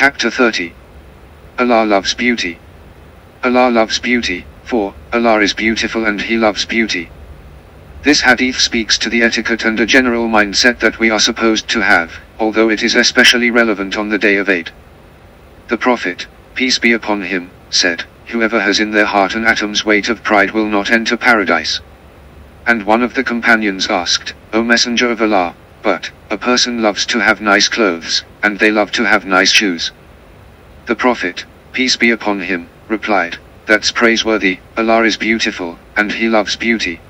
Chapter 30 Allah loves beauty. Allah loves beauty, for Allah is beautiful and He loves beauty. This hadith speaks to the etiquette and a general mindset that we are supposed to have, although it is especially relevant on the day of Eid. The Prophet, peace be upon him, said, Whoever has in their heart an atom's weight of pride will not enter paradise. And one of the companions asked, O Messenger of Allah, but, a person loves to have nice clothes, and they love to have nice shoes. The Prophet, peace be upon him, replied, That's praiseworthy, Allah is beautiful, and He loves beauty.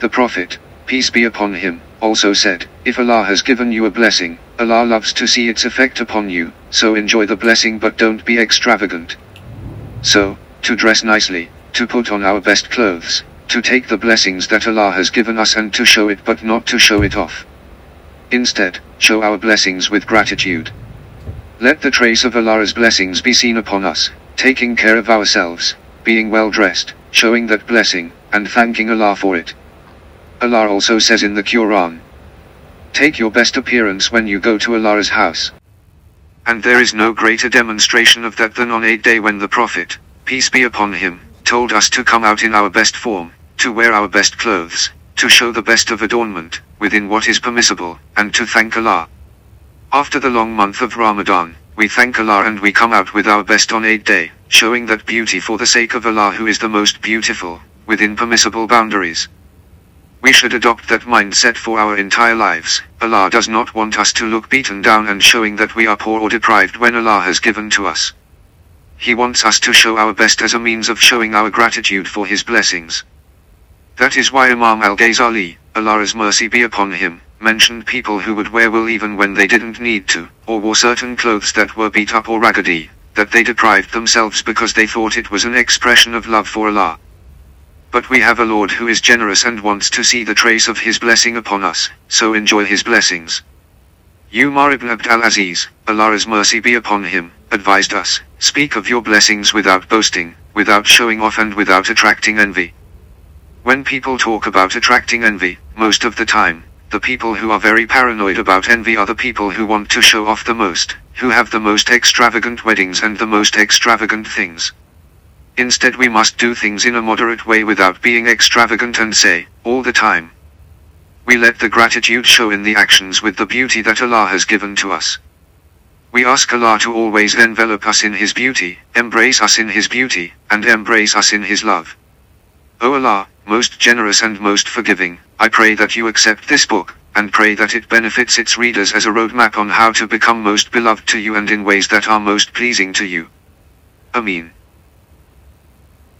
The Prophet, peace be upon him, also said, If Allah has given you a blessing, Allah loves to see its effect upon you, so enjoy the blessing but don't be extravagant. So, to dress nicely, to put on our best clothes, to take the blessings that Allah has given us and to show it but not to show it off. Instead, show our blessings with gratitude. Let the trace of Allah's blessings be seen upon us, taking care of ourselves, being well dressed, showing that blessing, and thanking Allah for it. Allah also says in the Quran, Take your best appearance when you go to Allah's house. And there is no greater demonstration of that than on Eid day when the Prophet, peace be upon him, told us to come out in our best form, to wear our best clothes, to show the best of adornment, within what is permissible, and to thank Allah. After the long month of Ramadan, we thank Allah and we come out with our best on Eid day, showing that beauty for the sake of Allah who is the most beautiful, within permissible boundaries. We should adopt that mindset for our entire lives. Allah does not want us to look beaten down and showing that we are poor or deprived when Allah has given to us. He wants us to show our best as a means of showing our gratitude for His blessings. That is why Imam al-Ghazali, Allah's mercy be upon him, mentioned people who would wear wool even when they didn't need to, or wore certain clothes that were beat up or raggedy, that they deprived themselves because they thought it was an expression of love for Allah. But we have a Lord who is generous and wants to see the trace of his blessing upon us, so enjoy his blessings. Umar ibn Abd al-Aziz, Allah's mercy be upon him, advised us, speak of your blessings without boasting, without showing off and without attracting envy. When people talk about attracting envy, most of the time, the people who are very paranoid about envy are the people who want to show off the most, who have the most extravagant weddings and the most extravagant things. Instead we must do things in a moderate way without being extravagant and say, all the time. We let the gratitude show in the actions with the beauty that Allah has given to us. We ask Allah to always envelop us in His beauty, embrace us in His beauty, and embrace us in His love. O Allah, most generous and most forgiving, I pray that you accept this book, and pray that it benefits its readers as a roadmap on how to become most beloved to you and in ways that are most pleasing to you. Amin.